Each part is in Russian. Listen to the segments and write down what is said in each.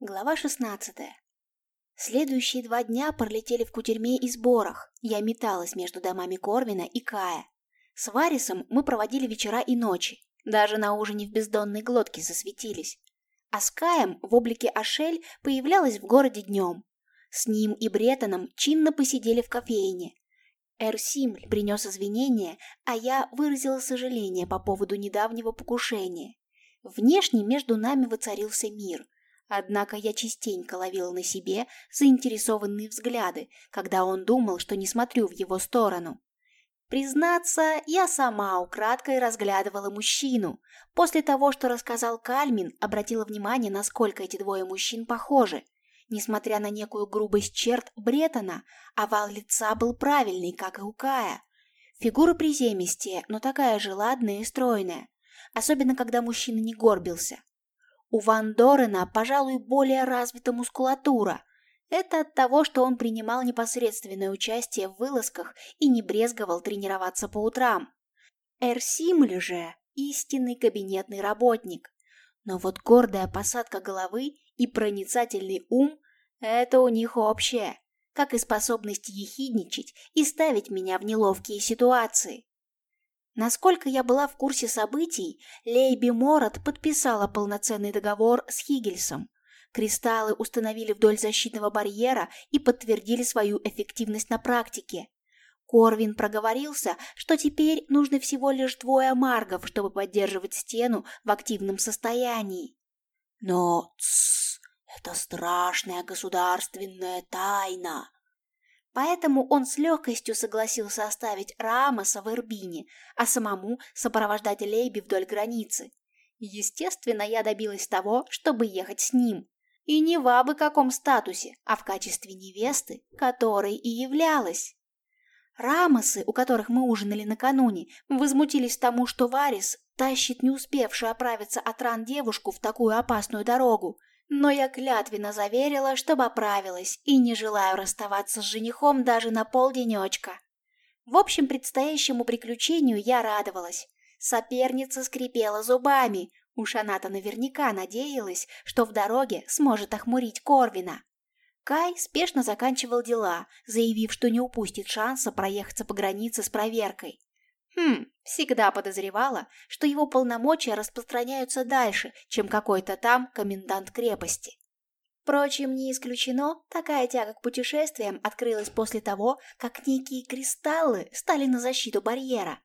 Глава 16. Следующие два дня пролетели в кутерьме и сборах. Я металась между домами Корвина и Кая. С Варисом мы проводили вечера и ночи. Даже на ужине в бездонной глотке засветились. А с Каем в облике Ашель появлялась в городе днем. С ним и Бретоном чинно посидели в кофейне. Эрсимль принес извинения, а я выразила сожаление по поводу недавнего покушения. Внешне между нами воцарился мир – Однако я частенько ловила на себе заинтересованные взгляды, когда он думал, что не смотрю в его сторону. Признаться, я сама украдкой разглядывала мужчину. После того, что рассказал Кальмин, обратила внимание, насколько эти двое мужчин похожи. Несмотря на некую грубость черт Бретона, овал лица был правильный, как и у Кая. Фигура приземистее, но такая же ладная и стройная. Особенно, когда мужчина не горбился. У Ван Дорена, пожалуй, более развита мускулатура. Это от того, что он принимал непосредственное участие в вылазках и не брезговал тренироваться по утрам. Эрсимль же – истинный кабинетный работник. Но вот гордая посадка головы и проницательный ум – это у них общее, как и способность ехидничать и ставить меня в неловкие ситуации. Насколько я была в курсе событий, Лейби Морот подписала полноценный договор с Хигельсом. Кристаллы установили вдоль защитного барьера и подтвердили свою эффективность на практике. Корвин проговорился, что теперь нужны всего лишь двое маргов, чтобы поддерживать стену в активном состоянии. Но, тссс, это страшная государственная тайна, Поэтому он с легкостью согласился оставить Рамоса в Ирбине, а самому сопровождать Лейби вдоль границы. Естественно, я добилась того, чтобы ехать с ним. И не в абы каком статусе, а в качестве невесты, которой и являлась. Рамосы, у которых мы ужинали накануне, возмутились тому, что Варис тащит не успевшую оправиться от ран девушку в такую опасную дорогу, но я клятвенно заверила, чтобы оправилась и не желаю расставаться с женихом даже на полденечка. В общем, предстоящему приключению я радовалась. Соперница скрипела зубами. Уж она-то наверняка надеялась, что в дороге сможет охмурить Корвина. Кай спешно заканчивал дела, заявив, что не упустит шанса проехаться по границе с проверкой. Хм, всегда подозревала, что его полномочия распространяются дальше, чем какой-то там комендант крепости. Впрочем, не исключено, такая тяга к путешествиям открылась после того, как некие кристаллы стали на защиту барьера.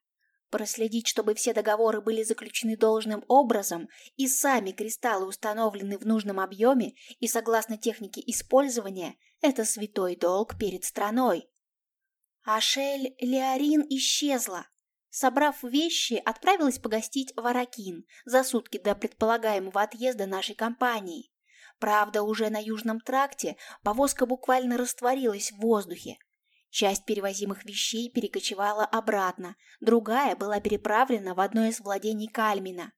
Проследить, чтобы все договоры были заключены должным образом и сами кристаллы установлены в нужном объеме и согласно технике использования – это святой долг перед страной. Ашель Леорин исчезла, Собрав вещи, отправилась погостить в Аракин за сутки до предполагаемого отъезда нашей компании. Правда, уже на Южном тракте повозка буквально растворилась в воздухе. Часть перевозимых вещей перекочевала обратно, другая была переправлена в одно из владений Кальмина.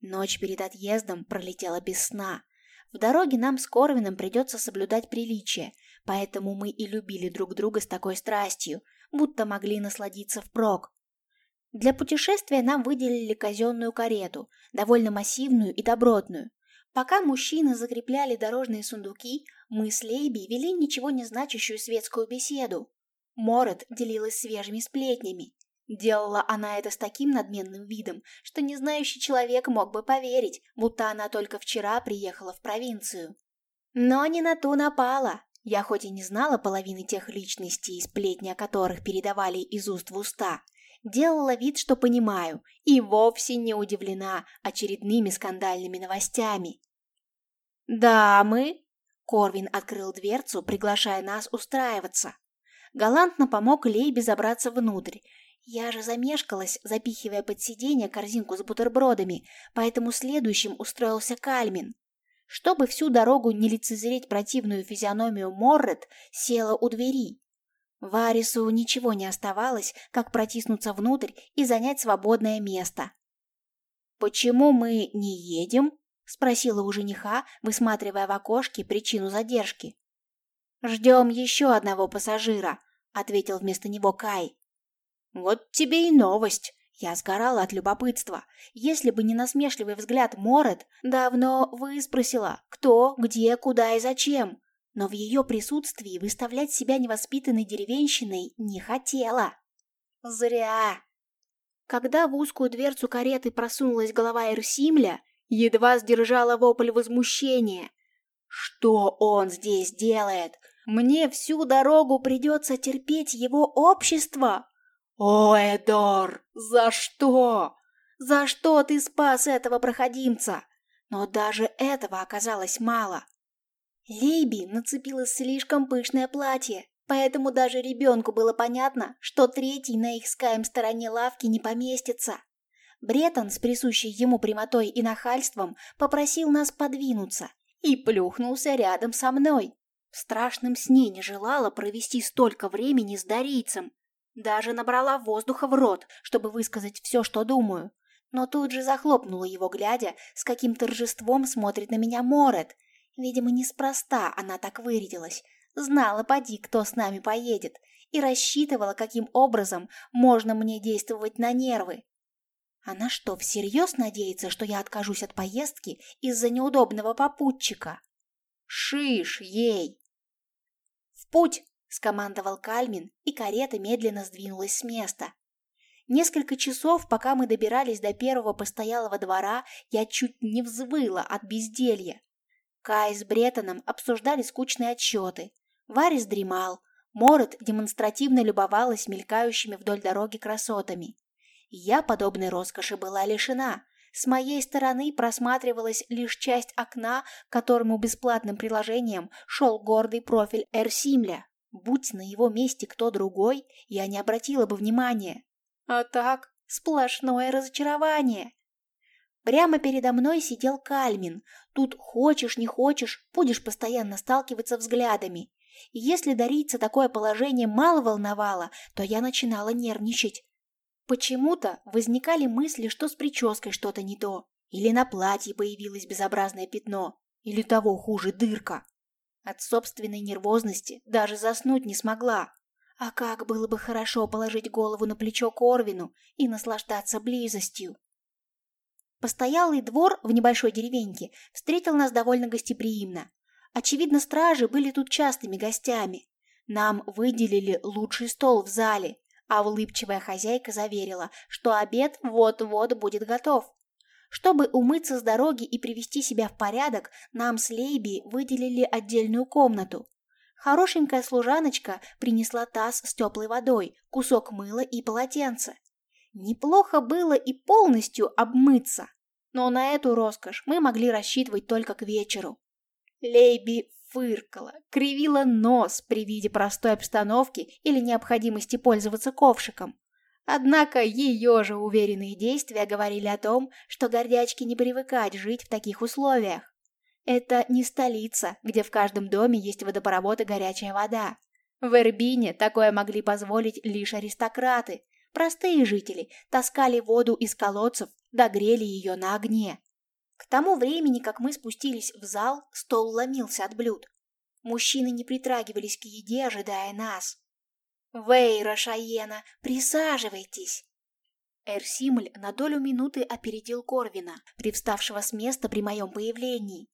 Ночь перед отъездом пролетела без сна. В дороге нам с Корвином придется соблюдать приличие, поэтому мы и любили друг друга с такой страстью, будто могли насладиться впрок. Для путешествия нам выделили казенную карету, довольно массивную и добротную. Пока мужчины закрепляли дорожные сундуки, мы с Лейби вели ничего не значащую светскую беседу. Морет делилась свежими сплетнями. Делала она это с таким надменным видом, что незнающий человек мог бы поверить, будто она только вчера приехала в провинцию. Но не на ту напала. Я хоть и не знала половины тех личностей, сплетни о которых передавали из уст в уста, делала вид, что понимаю, и вовсе не удивлена очередными скандальными новостями. «Дамы!» — Корвин открыл дверцу, приглашая нас устраиваться. Галантно помог Лейбе забраться внутрь. Я же замешкалась, запихивая под сиденье корзинку с бутербродами, поэтому следующим устроился Кальмин. Чтобы всю дорогу не лицезреть противную физиономию Моррет, села у двери. Варису ничего не оставалось, как протиснуться внутрь и занять свободное место. «Почему мы не едем?» — спросила у жениха, высматривая в окошке причину задержки. «Ждем еще одного пассажира», — ответил вместо него Кай. «Вот тебе и новость. Я сгорала от любопытства. Если бы не насмешливый взгляд Морет, давно выспросила, кто, где, куда и зачем. Но в ее присутствии выставлять себя невоспитанной деревенщиной не хотела. Зря. Когда в узкую дверцу кареты просунулась голова Эрсимля, едва сдержала вопль возмущения. Что он здесь делает? Мне всю дорогу придется терпеть его общество? О, Эдор, за что? За что ты спас этого проходимца? Но даже этого оказалось мало. Лейби нацепила слишком пышное платье, поэтому даже ребенку было понятно, что третий на их скаем стороне лавки не поместится. Бретон с присущей ему прямотой и нахальством попросил нас подвинуться и плюхнулся рядом со мной. В страшном сне не желала провести столько времени с Дарийцем. Даже набрала воздуха в рот, чтобы высказать все, что думаю. Но тут же захлопнула его, глядя, с каким торжеством смотрит на меня Морет. Видимо, неспроста она так вырядилась. Знала, поди, кто с нами поедет, и рассчитывала, каким образом можно мне действовать на нервы. Она что, всерьез надеется, что я откажусь от поездки из-за неудобного попутчика? Шиш ей! «В путь!» — скомандовал Кальмин, и карета медленно сдвинулась с места. Несколько часов, пока мы добирались до первого постоялого двора, я чуть не взвыла от безделья. Кай с Бретоном обсуждали скучные отчеты. Варис дремал. Морет демонстративно любовалась мелькающими вдоль дороги красотами. Я подобной роскоши была лишена. С моей стороны просматривалась лишь часть окна, к которому бесплатным приложением шел гордый профиль Эрсимля. Будь на его месте кто другой, я не обратила бы внимания. А так, сплошное разочарование. Прямо передо мной сидел Кальмин. Тут хочешь, не хочешь, будешь постоянно сталкиваться взглядами. И если дариться такое положение мало волновало, то я начинала нервничать. Почему-то возникали мысли, что с прической что-то не то, или на платье появилось безобразное пятно, или того хуже дырка. От собственной нервозности даже заснуть не смогла. А как было бы хорошо положить голову на плечо Корвину и наслаждаться близостью. Постоялый двор в небольшой деревеньке встретил нас довольно гостеприимно. Очевидно, стражи были тут частыми гостями. Нам выделили лучший стол в зале, а улыбчивая хозяйка заверила, что обед вот-вот будет готов. Чтобы умыться с дороги и привести себя в порядок, нам с Лейби выделили отдельную комнату. Хорошенькая служаночка принесла таз с теплой водой, кусок мыла и полотенце. Неплохо было и полностью обмыться, но на эту роскошь мы могли рассчитывать только к вечеру. Лейби фыркала, кривила нос при виде простой обстановки или необходимости пользоваться ковшиком. Однако ее же уверенные действия говорили о том, что гордячке не привыкать жить в таких условиях. Это не столица, где в каждом доме есть водопровод и горячая вода. В Эрбине такое могли позволить лишь аристократы. Простые жители таскали воду из колодцев, догрели ее на огне. К тому времени, как мы спустились в зал, стол ломился от блюд. Мужчины не притрагивались к еде, ожидая нас. «Вейра Шаена, присаживайтесь!» Эрсимль на долю минуты опередил Корвина, привставшего с места при моем появлении.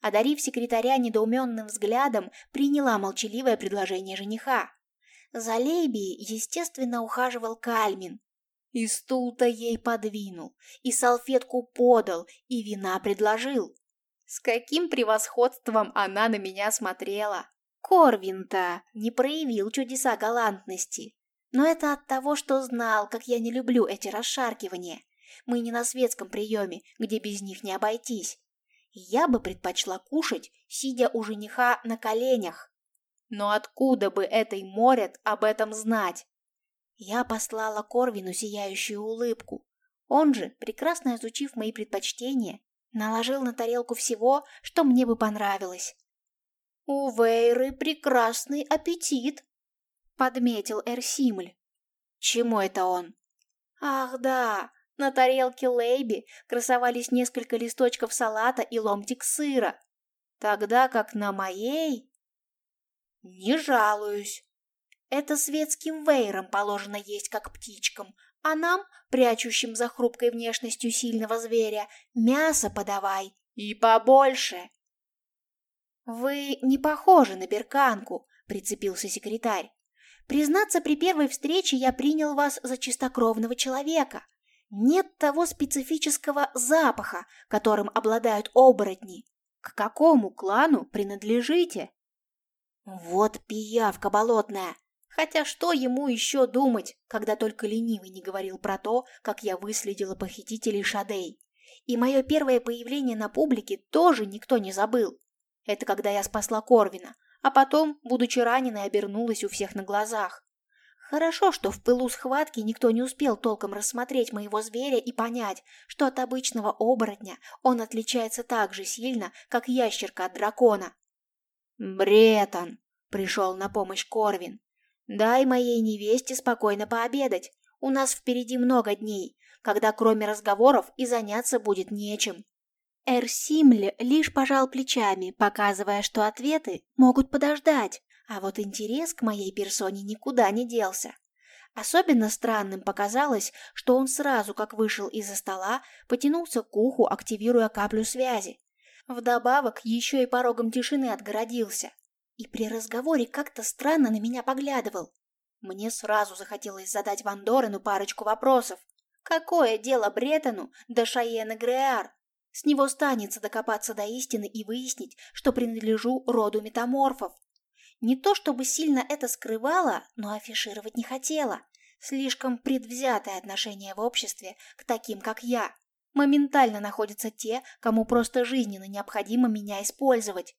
Одарив секретаря недоуменным взглядом, приняла молчаливое предложение жениха. За Лейби, естественно, ухаживал Кальмин, и стул-то ей подвинул, и салфетку подал, и вина предложил. С каким превосходством она на меня смотрела! Корвин-то не проявил чудеса галантности. Но это от того, что знал, как я не люблю эти расшаркивания. Мы не на светском приеме, где без них не обойтись. Я бы предпочла кушать, сидя у жениха на коленях. Но откуда бы этой морят об этом знать? Я послала Корвину сияющую улыбку. Он же, прекрасно изучив мои предпочтения, наложил на тарелку всего, что мне бы понравилось. «У Вейры прекрасный аппетит», — подметил Эрсимль. «Чему это он?» «Ах да, на тарелке Лейби красовались несколько листочков салата и ломтик сыра, тогда как на моей...» «Не жалуюсь», это светским вейрам положено есть как птичкам, А нам, прячущим за хрупкой внешностью сильного зверя, мясо подавай и побольше. Вы не похожи на берканку, прицепился секретарь. Признаться, при первой встрече я принял вас за чистокровного человека. Нет того специфического запаха, которым обладают оборотни. К какому клану принадлежите? Вот пиявка болотная. Хотя что ему еще думать, когда только ленивый не говорил про то, как я выследила похитителей Шадей. И мое первое появление на публике тоже никто не забыл. Это когда я спасла Корвина, а потом, будучи раненой, обернулась у всех на глазах. Хорошо, что в пылу схватки никто не успел толком рассмотреть моего зверя и понять, что от обычного оборотня он отличается так же сильно, как ящерка от дракона. «Бретон!» — пришел на помощь Корвин. «Дай моей невесте спокойно пообедать. У нас впереди много дней, когда кроме разговоров и заняться будет нечем». Эрсимль лишь пожал плечами, показывая, что ответы могут подождать, а вот интерес к моей персоне никуда не делся. Особенно странным показалось, что он сразу, как вышел из-за стола, потянулся к уху, активируя каплю связи. Вдобавок еще и порогом тишины отгородился. И при разговоре как-то странно на меня поглядывал. Мне сразу захотелось задать Ван Дорену парочку вопросов. Какое дело Бретону до Шаена Греар? С него станется докопаться до истины и выяснить, что принадлежу роду метаморфов. Не то чтобы сильно это скрывала, но афишировать не хотела. Слишком предвзятое отношение в обществе к таким, как я. Моментально находятся те, кому просто жизненно необходимо меня использовать.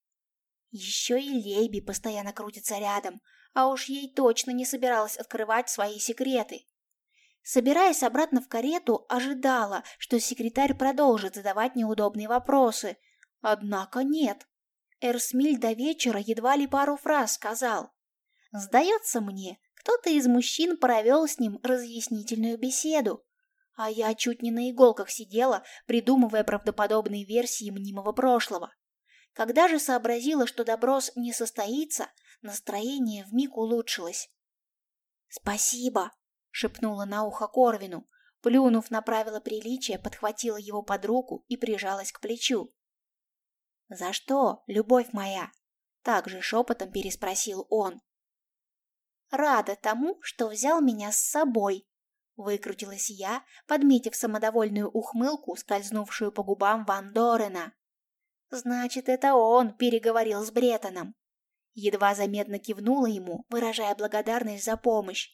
Еще и Лейби постоянно крутится рядом, а уж ей точно не собиралась открывать свои секреты. Собираясь обратно в карету, ожидала, что секретарь продолжит задавать неудобные вопросы. Однако нет. Эрсмиль до вечера едва ли пару фраз сказал. Сдается мне, кто-то из мужчин провел с ним разъяснительную беседу, а я чуть не на иголках сидела, придумывая правдоподобные версии мнимого прошлого. Когда же сообразила, что доброс не состоится, настроение вмиг улучшилось. «Спасибо!» — шепнула на ухо Корвину. Плюнув на правила приличия, подхватила его под руку и прижалась к плечу. «За что, любовь моя?» — также шепотом переспросил он. «Рада тому, что взял меня с собой», — выкрутилась я, подметив самодовольную ухмылку, скользнувшую по губам Ван Дорена. «Значит, это он переговорил с Бретоном». Едва заметно кивнула ему, выражая благодарность за помощь.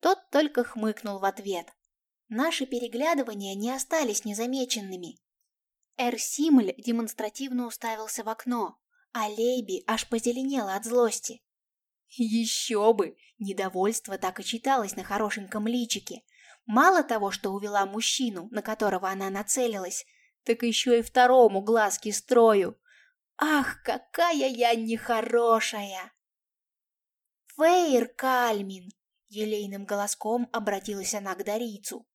Тот только хмыкнул в ответ. Наши переглядывания не остались незамеченными. Эрсимль демонстративно уставился в окно, а Лейби аж позеленела от злости. Еще бы! Недовольство так и читалось на хорошеньком личике. Мало того, что увела мужчину, на которого она нацелилась, так еще и второму глазки строю. Ах, какая я нехорошая! Фейр Кальмин! Елейным голоском обратилась она к Дарийцу.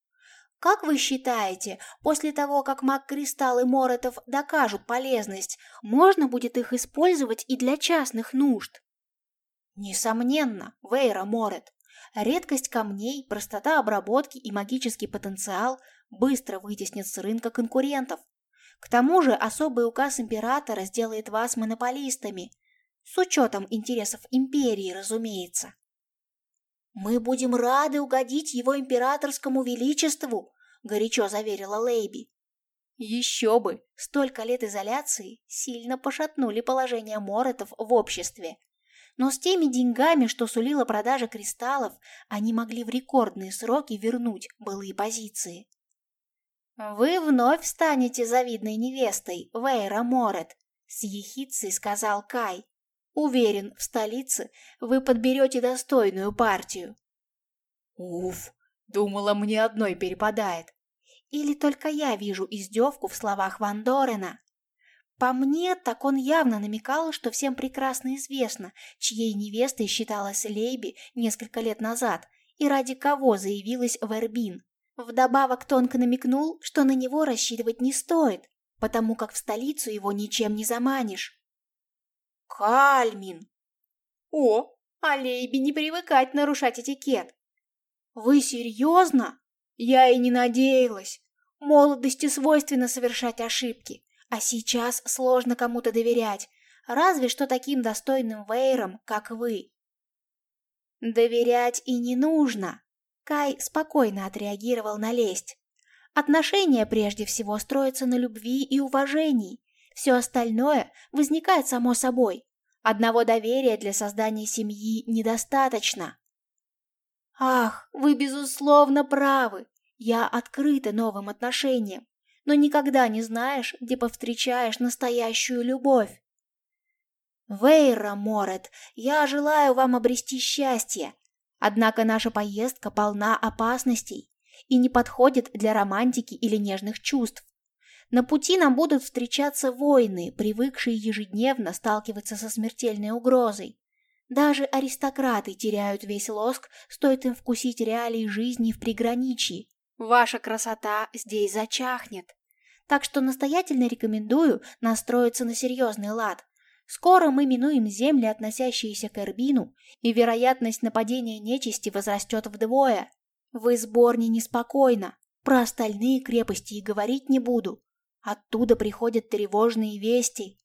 Как вы считаете, после того, как маг-кристаллы Моретов докажут полезность, можно будет их использовать и для частных нужд? Несомненно, Вейра Морет. Редкость камней, простота обработки и магический потенциал быстро вытеснят с рынка конкурентов. К тому же особый указ императора сделает вас монополистами, с учетом интересов империи, разумеется. «Мы будем рады угодить его императорскому величеству», — горячо заверила Лейби. Еще бы! Столько лет изоляции сильно пошатнули положение Моретов в обществе. Но с теми деньгами, что сулила продажа кристаллов, они могли в рекордные сроки вернуть былые позиции. «Вы вновь станете завидной невестой, Вейра Морет», — с ехицей сказал Кай. Уверен, в столице вы подберете достойную партию. Уф, думала, мне одной перепадает. Или только я вижу издевку в словах Ван Дорена? По мне, так он явно намекал, что всем прекрасно известно, чьей невестой считалась Лейби несколько лет назад и ради кого заявилась в Эрбин. Вдобавок тонко намекнул, что на него рассчитывать не стоит, потому как в столицу его ничем не заманишь. Кальмин. О, Алейби не привыкать нарушать этикет. Вы серьезно? Я и не надеялась. Молодости свойственно совершать ошибки, а сейчас сложно кому-то доверять, разве что таким достойным вейрам, как вы. Доверять и не нужно. Кай спокойно отреагировал на лесть. Отношения прежде всего строятся на любви и уважении. Все остальное возникает само собой. Одного доверия для создания семьи недостаточно. Ах, вы безусловно правы. Я открыта новым отношениям, но никогда не знаешь, где повстречаешь настоящую любовь. Вейра Морет, я желаю вам обрести счастье. Однако наша поездка полна опасностей и не подходит для романтики или нежных чувств. На пути нам будут встречаться воины, привыкшие ежедневно сталкиваться со смертельной угрозой. Даже аристократы теряют весь лоск, стоит им вкусить реалии жизни в приграничье. Ваша красота здесь зачахнет. Так что настоятельно рекомендую настроиться на серьезный лад. Скоро мы минуем земли, относящиеся к Эрбину, и вероятность нападения нечисти возрастет вдвое. В Изборне неспокойно. Про остальные крепости и говорить не буду. Оттуда приходят тревожные вести.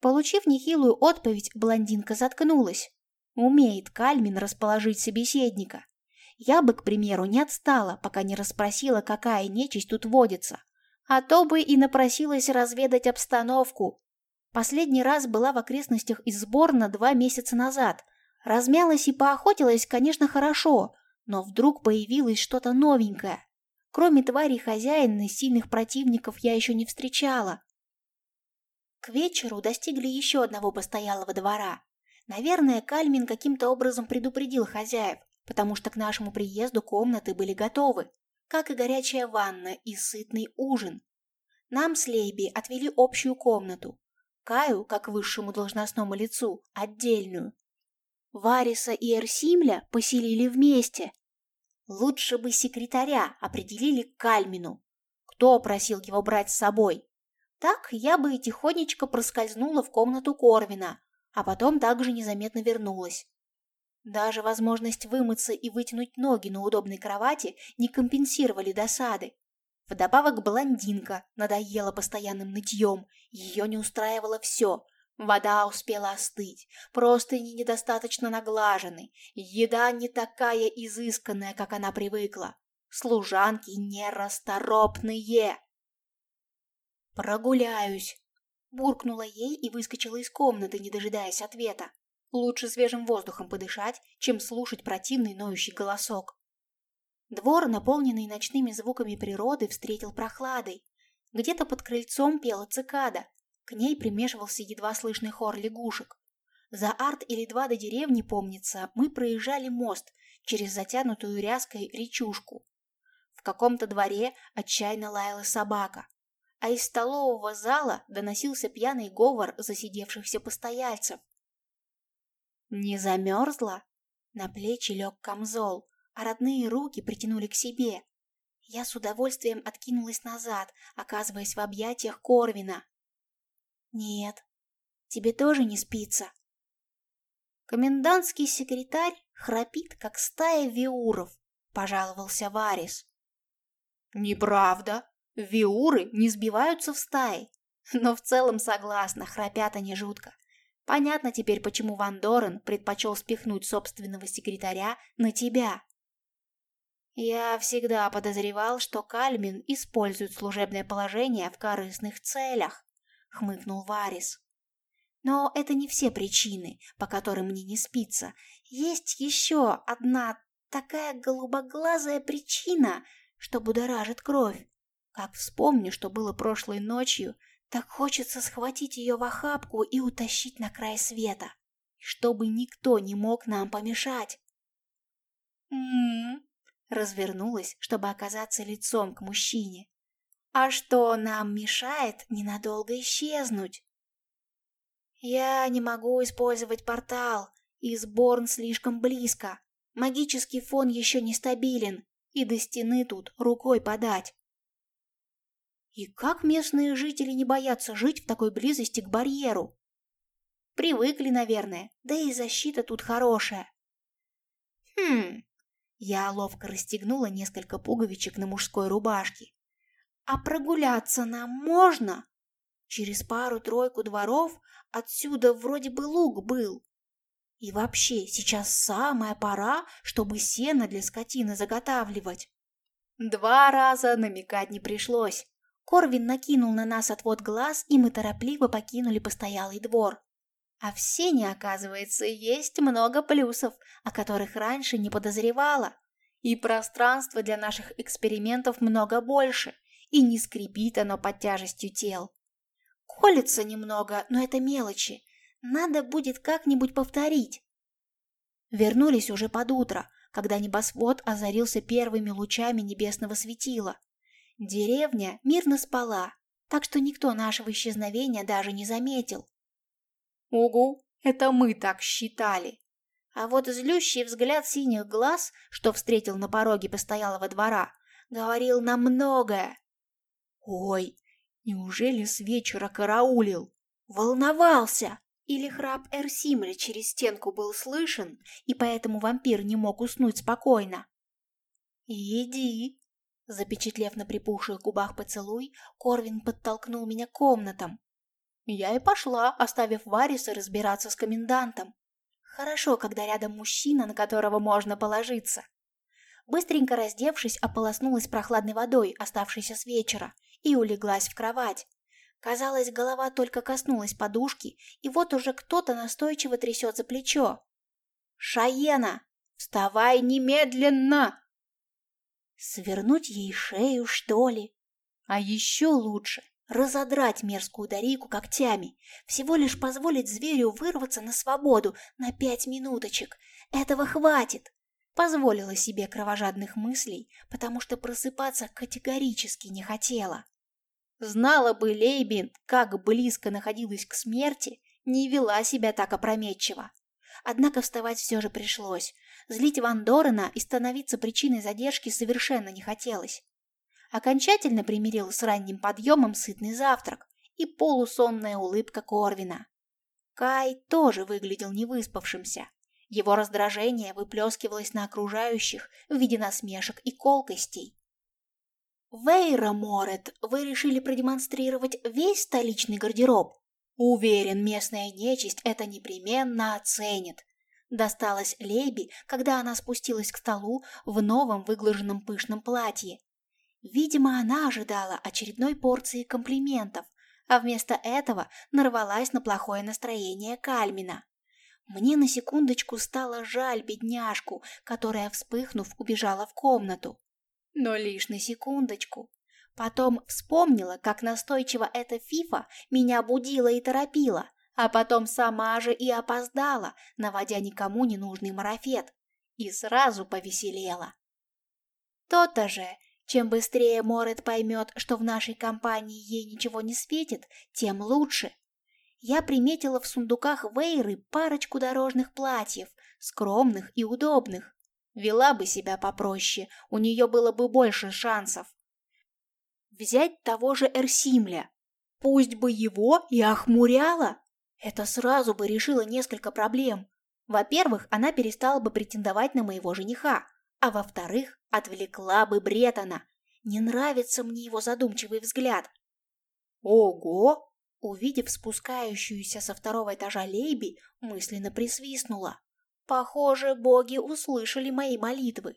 Получив нехилую отповедь, блондинка заткнулась. Умеет Кальмин расположить собеседника. Я бы, к примеру, не отстала, пока не расспросила, какая нечисть тут водится. А то бы и напросилась разведать обстановку. Последний раз была в окрестностях из Сборна два месяца назад. Размялась и поохотилась, конечно, хорошо, но вдруг появилось что-то новенькое. Кроме тварей хозяина сильных противников я еще не встречала. К вечеру достигли еще одного постоялого двора. Наверное, Кальмин каким-то образом предупредил хозяев, потому что к нашему приезду комнаты были готовы, как и горячая ванна и сытный ужин. Нам с Лейби отвели общую комнату, Каю, как высшему должностному лицу, отдельную. Вариса и Эрсимля поселили вместе. Лучше бы секретаря определили к Кальмину. Кто просил его брать с собой? Так я бы и тихонечко проскользнула в комнату Корвина, а потом также незаметно вернулась. Даже возможность вымыться и вытянуть ноги на удобной кровати не компенсировали досады. Вдобавок блондинка надоела постоянным нытьем, ее не устраивало все. Вода успела остыть, просто не недостаточно наглажены, еда не такая изысканная, как она привыкла, служанки нерасторопные. «Прогуляюсь», — буркнула ей и выскочила из комнаты, не дожидаясь ответа. Лучше свежим воздухом подышать, чем слушать противный ноющий голосок. Двор, наполненный ночными звуками природы, встретил прохладой. Где-то под крыльцом пела цикада, к ней примешивался едва слышный хор лягушек. За арт или два до деревни, помнится, мы проезжали мост через затянутую ряской речушку. В каком-то дворе отчаянно лаяла собака, а из столового зала доносился пьяный говор засидевшихся постояльцев. Не замерзла? На плечи лег камзол, а родные руки притянули к себе. Я с удовольствием откинулась назад, оказываясь в объятиях Корвина. «Нет, тебе тоже не спится». Комендантский секретарь храпит, как стая виуров, пожаловался Варис. «Неправда. Виуры не сбиваются в стаи. Но в целом согласна, храпят они жутко. Понятно теперь, почему Ван Дорен предпочел спихнуть собственного секретаря на тебя. Я всегда подозревал, что Кальмин использует служебное положение в корыстных целях, хмыкнул Варис. Но это не все причины, по которым мне не спится. Есть еще одна такая голубоглазая причина, что будоражит кровь. Как вспомню, что было прошлой ночью, так хочется схватить ее в охапку и утащить на край света, чтобы никто не мог нам помешать. М-м, развернулась, чтобы оказаться лицом к мужчине. А что нам мешает ненадолго исчезнуть? Я не могу использовать портал, и сборн слишком близко. Магический фон еще нестабилен, и до стены тут рукой подать. И как местные жители не боятся жить в такой близости к барьеру? Привыкли, наверное, да и защита тут хорошая. Хм, Я ловко расстегнула несколько пуговичек на мужской рубашке. «А прогуляться нам можно?» Через пару-тройку дворов отсюда вроде бы луг был. И вообще, сейчас самая пора, чтобы сено для скотины заготавливать. Два раза намекать не пришлось. Корвин накинул на нас отвод глаз, и мы торопливо покинули постоялый двор. А в сене, оказывается, есть много плюсов, о которых раньше не подозревала. И пространства для наших экспериментов много больше, и не скрипит оно под тяжестью тел. Колется немного, но это мелочи. Надо будет как-нибудь повторить. Вернулись уже под утро, когда небосвод озарился первыми лучами небесного светила. Деревня мирно спала, так что никто нашего исчезновения даже не заметил. Угу, это мы так считали. А вот злющий взгляд синих глаз, что встретил на пороге постоялого двора, говорил нам многое. Ой, неужели с вечера караулил? Волновался! Или храп Эрсимля через стенку был слышен, и поэтому вампир не мог уснуть спокойно? «Иди!» Запечатлев на припухших губах поцелуй, Корвин подтолкнул меня к комнатам. Я и пошла, оставив Вариса разбираться с комендантом. Хорошо, когда рядом мужчина, на которого можно положиться. Быстренько раздевшись, ополоснулась прохладной водой, оставшейся с вечера, и улеглась в кровать. Казалось, голова только коснулась подушки, и вот уже кто-то настойчиво трясет за плечо. «Шаена! Вставай немедленно!» Свернуть ей шею, что ли? А еще лучше разодрать мерзкую Дарийку когтями, всего лишь позволить зверю вырваться на свободу на пять минуточек. Этого хватит. Позволила себе кровожадных мыслей, потому что просыпаться категорически не хотела. Знала бы Лейбин, как близко находилась к смерти, не вела себя так опрометчиво. Однако вставать все же пришлось. Злить Ван Дорена и становиться причиной задержки совершенно не хотелось. Окончательно примирил с ранним подъемом сытный завтрак и полусонная улыбка Корвина. Кай тоже выглядел невыспавшимся. Его раздражение выплескивалось на окружающих в виде насмешек и колкостей. Вейра Морет, вы решили продемонстрировать весь столичный гардероб? Уверен, местная нечисть это непременно оценит. Досталось Леби, когда она спустилась к столу в новом выглаженном пышном платье. Видимо, она ожидала очередной порции комплиментов, а вместо этого нарвалась на плохое настроение Кальмина. Мне на секундочку стало жаль бедняжку, которая, вспыхнув, убежала в комнату но лишь на секундочку. Потом вспомнила, как настойчиво эта фифа меня будила и торопила, а потом сама же и опоздала, наводя никому не нужный марафет, и сразу повеселела. То-то же, чем быстрее Морет поймет, что в нашей компании ей ничего не светит, тем лучше. Я приметила в сундуках Вейры парочку дорожных платьев, скромных и удобных, Вела бы себя попроще, у нее было бы больше шансов. Взять того же Эрсимля. Пусть бы его и охмуряла. Это сразу бы решило несколько проблем. Во-первых, она перестала бы претендовать на моего жениха, а во-вторых, отвлекла бы Бретона. Не нравится мне его задумчивый взгляд. Ого! Увидев спускающуюся со второго этажа Лейби, мысленно присвистнула. Похоже, боги услышали мои молитвы.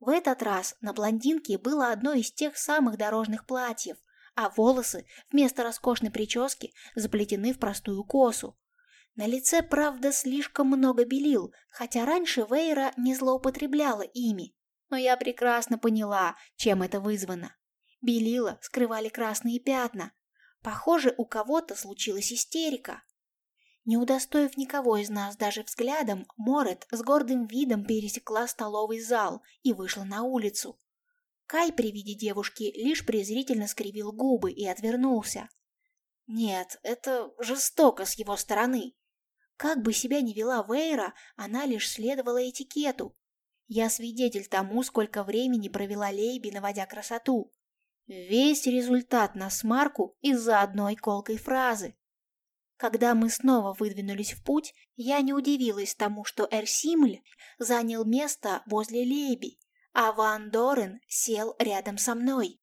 В этот раз на блондинке было одно из тех самых дорожных платьев, а волосы вместо роскошной прически заплетены в простую косу. На лице, правда, слишком много белил, хотя раньше Вейра не злоупотребляла ими. Но я прекрасно поняла, чем это вызвано. Белила скрывали красные пятна. Похоже, у кого-то случилась истерика. Не удостоив никого из нас даже взглядом, Морет с гордым видом пересекла столовый зал и вышла на улицу. Кай при виде девушки лишь презрительно скривил губы и отвернулся. Нет, это жестоко с его стороны. Как бы себя ни вела Вейра, она лишь следовала этикету. Я свидетель тому, сколько времени провела Лейби, наводя красоту. Весь результат на смарку из-за одной колкой фразы. Когда мы снова выдвинулись в путь, я не удивилась тому, что Эрсимль занял место возле Леби, а Ван Дорен сел рядом со мной.